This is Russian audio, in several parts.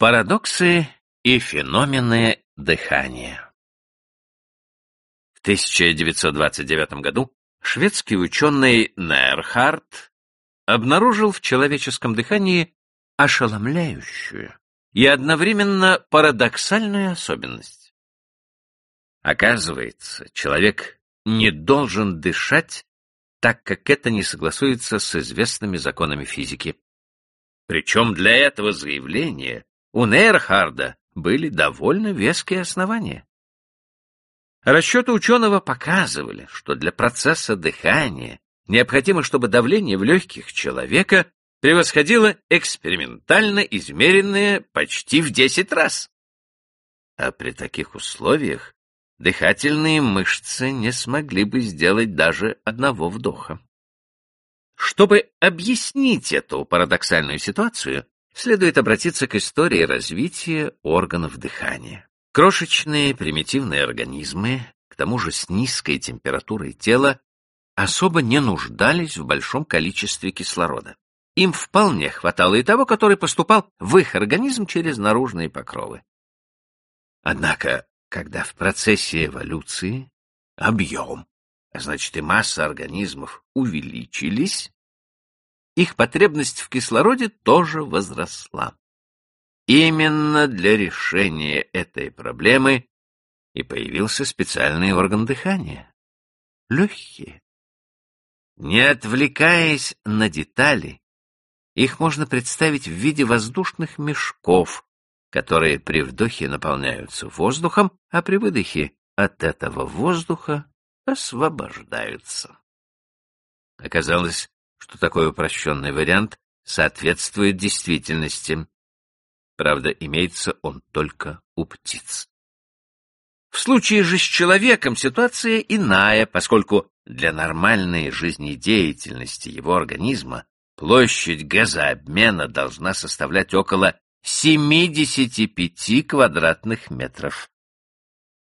Парадоксы и феномены дыхания В 1929 году шведский ученый Нейрхард обнаружил в человеческом дыхании ошеломляющую и одновременно парадоксальную особенность. Оказывается, человек не должен дышать, так как это не согласуется с известными законами физики. Причем для этого заявления у Нейрхарда были довольно веские основания. Расчеты ученого показывали, что для процесса дыхания необходимо, чтобы давление в легких человека превосходило экспериментально измеренное почти в 10 раз. А при таких условиях дыхательные мышцы не смогли бы сделать даже одного вдоха. Чтобы объяснить эту парадоксальную ситуацию, следует обратиться к истории развития органов дыхания. Крошечные примитивные организмы, к тому же с низкой температурой тела, особо не нуждались в большом количестве кислорода. Им вполне хватало и того, который поступал в их организм через наружные покровы. Однако, когда в процессе эволюции объем, а значит и масса организмов увеличились, их потребность в кислороде тоже возросла. Именно для решения этой проблемы и появился специальный орган дыхания — легкие. Не отвлекаясь на детали, их можно представить в виде воздушных мешков, которые при вдохе наполняются воздухом, а при выдохе от этого воздуха освобождаются. Оказалось, что такой упрощенный вариант соответствует действительности. Правда, имеется он только у птиц. В случае же с человеком ситуация иная, поскольку для нормальной жизнедеятельности его организма площадь газообмена должна составлять около 75 квадратных метров.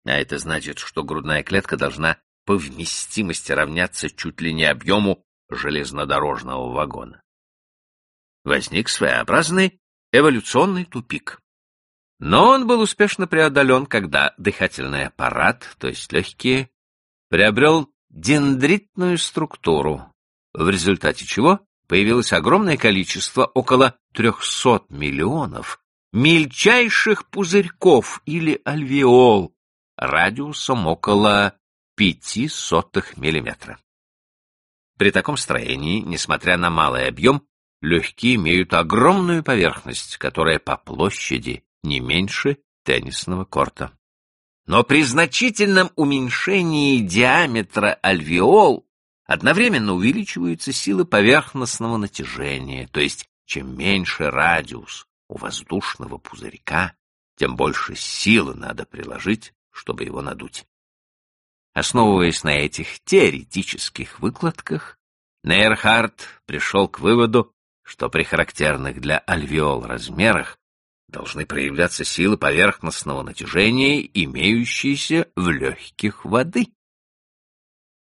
А это значит, что грудная клетка должна по вместимости равняться чуть ли не объему железнодорожного вагона. Возник своеобразный эволюционный тупик. Но он был успешно преодолен, когда дыхательный аппарат, то есть легкие, приобрел дендритную структуру, в результате чего появилось огромное количество, около 300 миллионов, мельчайших пузырьков или альвеол радиусом около 0,05 миллиметра. При таком строении, несмотря на малый объем, легкие имеют огромную поверхность, которая по площади не меньше теннисного корта. Но при значительном уменьшении диаметра альвеол одновременно увеличиваются силы поверхностного натяжения, то есть чем меньше радиус у воздушного пузырька, тем больше силы надо приложить, чтобы его надуть. Основываясь на этих теоретических выкладках, Нейрхард пришел к выводу, что при характерных для альвеол размерах должны проявляться силы поверхностного натяжения, имеющиеся в легких воды.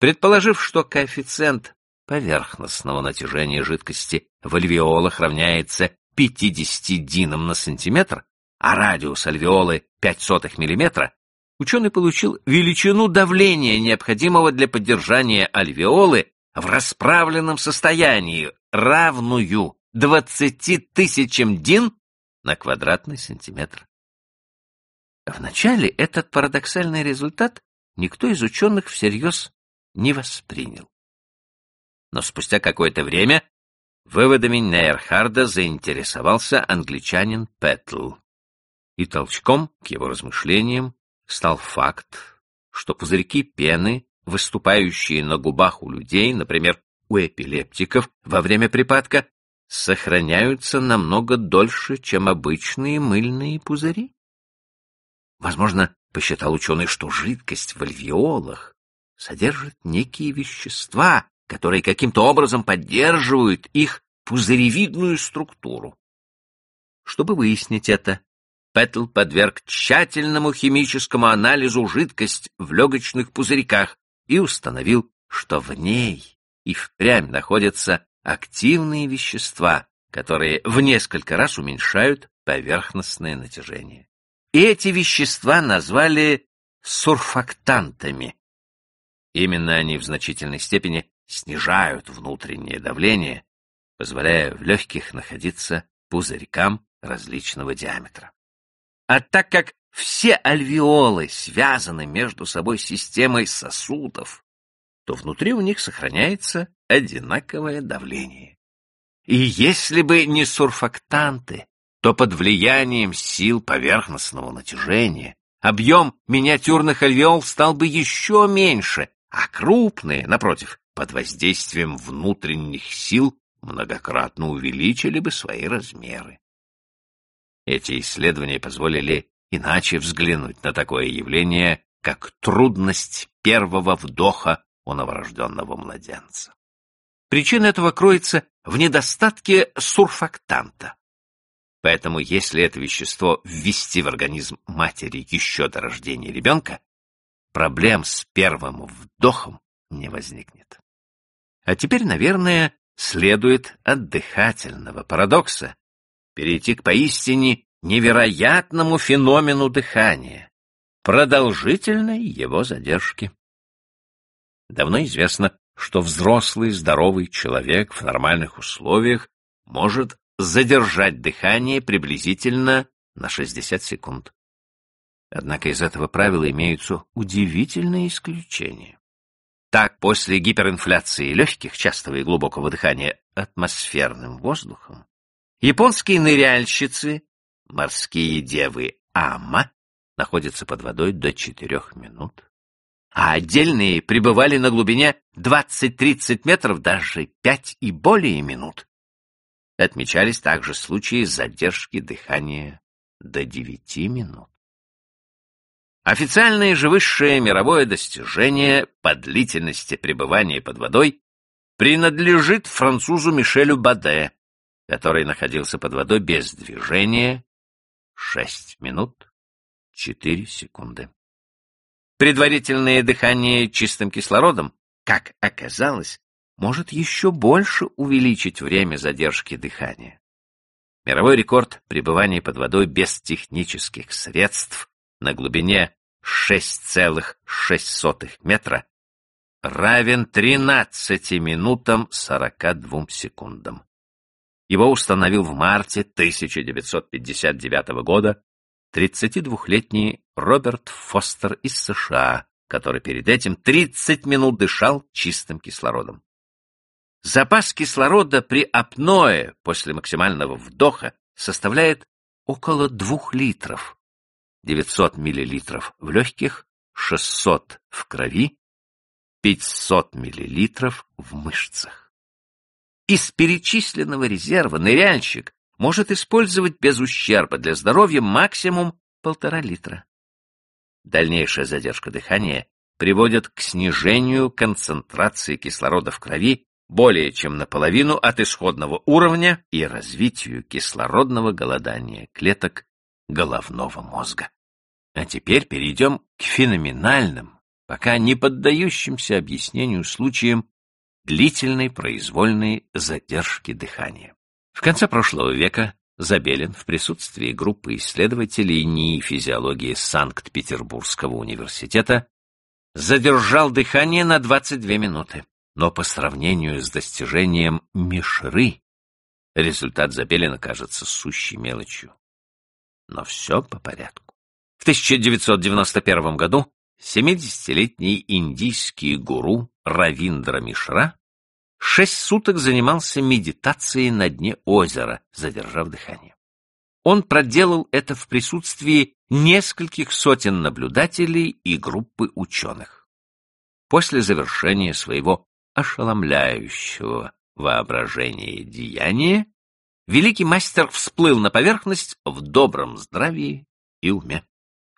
Предположив, что коэффициент поверхностного натяжения жидкости в альвеолах равняется 50 динам на сантиметр, а радиус альвеолы 0,05 мм, ученый получил величину давления, необходимого для поддержания альвеолы в расправленном состоянии, равную 20 тысячам дин на квадратный сантиметр. Вначале этот парадоксальный результат никто из ученых всерьез не воспринял. Но спустя какое-то время выводами Нейрхарда заинтересовался англичанин Петл. И толчком к его размышлениям стал факт, что пузырьки пены, выступающие на губах у людей, например, у эпилептиков во время припадка, сохраняются намного дольше, чем обычные мыльные пузыри. Возможно, посчитал ученый, что жидкость в альвеолах содержит некие вещества, которые каким-то образом поддерживают их пузыревидную структуру. Чтобы выяснить это, Петл подверг тщательному химическому анализу жидкость в легочных пузырьках и установил, что в ней и впрямь находятся активные вещества, которые в несколько раз уменьшают поверхностное натяжение. И эти вещества назвали сурфактантами. Именно они в значительной степени снижают внутреннее давление, позволяя в легких находиться пузырькам различного диаметра. А так как все альвеолы связаны между собой системой сосудов, то внутри у них сохраняется одинаковое давление. И если бы не сурфактанты, то под влиянием сил поверхностного натяжения объем миниатюрных альвеол стал бы еще меньше, а крупные, напротив, под воздействием внутренних сил многократно увеличили бы свои размеры. Эти исследования позволили иначе взглянуть на такое явление, как трудность первого вдоха у новорожденного младенца. Причина этого кроется в недостатке сурфактанта. Поэтому если это вещество ввести в организм матери еще до рождения ребенка, проблем с первым вдохом не возникнет. А теперь, наверное, следует от дыхательного парадокса перейти к поистине невероятному феномену дыхания, продолжительной его задержки. Давно известно, что взрослый здоровый человек в нормальных условиях может задержать дыхание приблизительно на 60 секунд. Однако из этого правила имеются удивительные исключения. Так, после гиперинфляции легких, частого и глубокого дыхания атмосферным воздухом, японские ныряльщицы, морские девы Ама, находятся под водой до 4 минут, а отдельные пребывали на глубине 20-30 метров, даже 5 и более минут. Отмечались также случаи задержки дыхания до 9 минут. Официальное же высшее мировое достижение по длительности пребывания под водой принадлежит французу Мишелю Баде, который находился под водой без движения 6 минут 4 секунды. Предварительное дыхание чистым кислородом, как оказалось, может еще больше увеличить время задержки дыхания. Мировой рекорд пребывания под водой без технических средств на глубине 6,6 метра равен 13 минутам 42 секундам. Его установил в марте 1959 года 32-летний Роберт Фостер из США, который перед этим 30 минут дышал чистым кислородом. Запас кислорода при апное после максимального вдоха составляет около 2 литров, 900 миллилитров в легких, 600 в крови, 500 миллилитров в мышцах. Из перечисленного резерва ныряльщик может использовать без ущерба для здоровья максимум полтора литра. Дальнейшая задержка дыхания приводит к снижению концентрации кислорода в крови более чем наполовину от исходного уровня и развитию кислородного голодания клеток головного мозга. А теперь перейдем к феноменальным, пока не поддающимся объяснению случаям длительной произвольной задержки дыхания. В конце прошлого века Забелин в присутствии группы исследователей НИИ физиологии Санкт-Петербургского университета задержал дыхание на 22 минуты. Но по сравнению с достижением Мишры результат Забелина кажется сущей мелочью. Но все по порядку. В 1991 году 70-летний индийский гуру Равиндра Мишра шесть суток занимался медитацией на дне озера, задержав дыхание. Он проделал это в присутствии нескольких сотен наблюдателей и группы ученых. После завершения своего ошеломляющего воображения деяния великий мастер всплыл на поверхность в добром здравии и уме.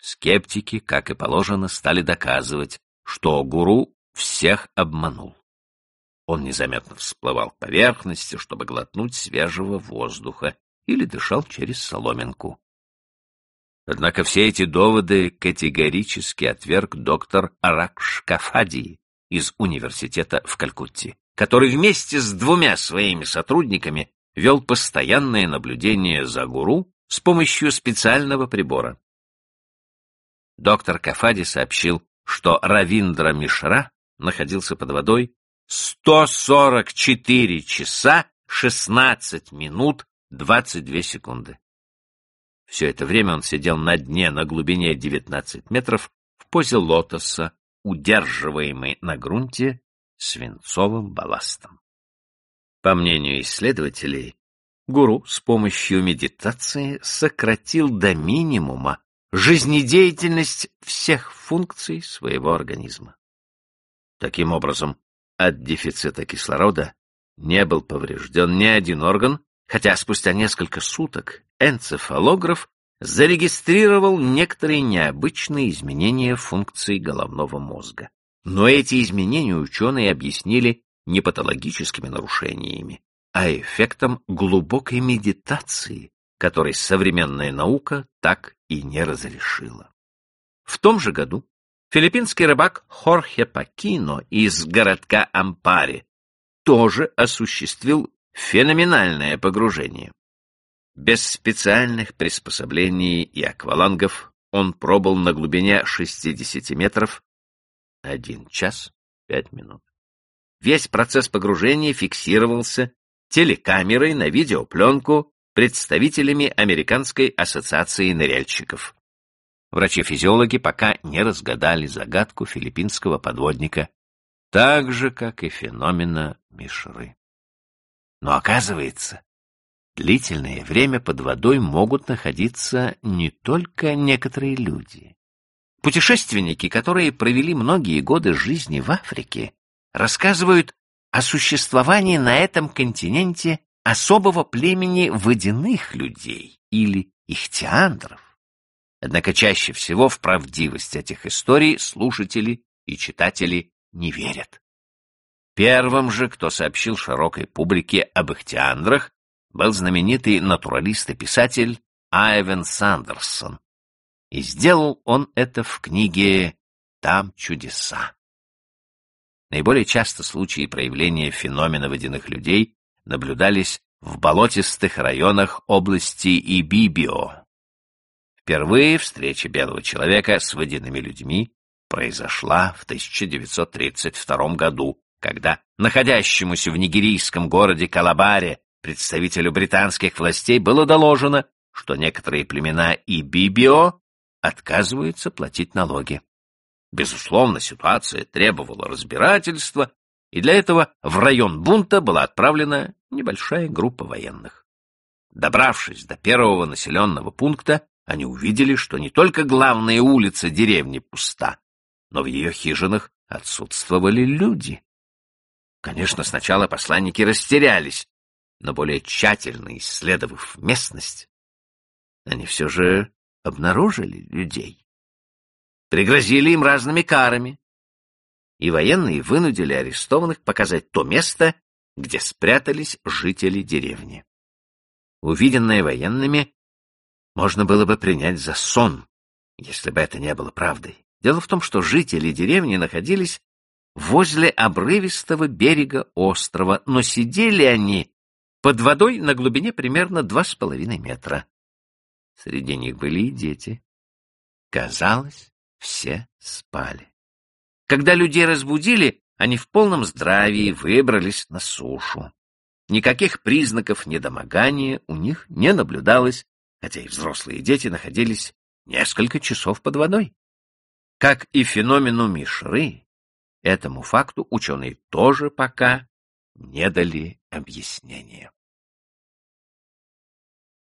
Скептики, как и положено, стали доказывать, что гуру всех обманул. Он незаметно всплывал к поверхности, чтобы глотнуть свежего воздуха, или дышал через соломинку. Однако все эти доводы категорически отверг доктор Аракшкафади из университета в Калькутте, который вместе с двумя своими сотрудниками вел постоянное наблюдение за гуру с помощью специального прибора. Доктор Кафади сообщил, что Равиндра Мишра находился под водой 144 часа 16 минут 22 секунды. Все это время он сидел на дне на глубине 19 метров в позе лотоса, удерживаемый на грунте свинцовым балластом. По мнению исследователей, гуру с помощью медитации сократил до минимума жизнедеятельность всех функций своего организма. Таким образом, от дефицита кислорода не был поврежден ни один орган, хотя спустя несколько суток энцефалограф зарегистрировал некоторые необычные изменения функций головного мозга. Но эти изменения ученые объяснили не патологическими нарушениями, а эффектом глубокой медитации, который современная наука так и не разрешила. В том же году филиппинский рыбак Хорхе Пакино из городка Ампари тоже осуществил феноменальное погружение. Без специальных приспособлений и аквалангов он пробыл на глубине 60 метров 1 час 5 минут. Весь процесс погружения фиксировался телекамерой на видеопленку представителями Американской ассоциации ныряльщиков. Врачи-физиологи пока не разгадали загадку филиппинского подводника, так же, как и феномена Мишры. Но оказывается, длительное время под водой могут находиться не только некоторые люди. Путешественники, которые провели многие годы жизни в Африке, рассказывают о существовании на этом континенте особого племени водяных людей или ихтиандров. Однако чаще всего в правдивость этих историй слушатели и читатели не верят. Первым же, кто сообщил широкой публике об ихтиандрах, был знаменитый натуралист и писатель Айвен Сандерсон. И сделал он это в книге «Там чудеса». Наиболее часто случаи проявления феномена водяных людей наблюдались в болотистых районах области Ибибио. Впервые встреча белого человека с водяными людьми произошла в 1932 году, когда находящемуся в нигерийском городе Калабаре представителю британских властей было доложено, что некоторые племена Ибибио отказываются платить налоги. Безусловно, ситуация требовала разбирательства, и для этого в район бунта была отправлена небольшая группа военных. Добравшись до первого населенного пункта, они увидели, что не только главная улица деревни пуста, но в ее хижинах отсутствовали люди. Конечно, сначала посланники растерялись, но более тщательно исследовав местность, они все же обнаружили людей. Пригрозили им разными карами, и военные вынудили арестованных показать то место, где спрятались жители деревни. Увиденное военными можно было бы принять за сон, если бы это не было правдой. Дело в том, что жители деревни находились возле обрывистого берега острова, но сидели они под водой на глубине примерно два с половиной метра. Среди них были и дети. Казалось, все спали. Когда людей разбудили, они в полном здравии выбрались на сушу. Никаких признаков недомогания у них не наблюдалось, хотя и взрослые дети находились несколько часов под водой. Как и феномену Мишры, этому факту ученые тоже пока не дали объяснения.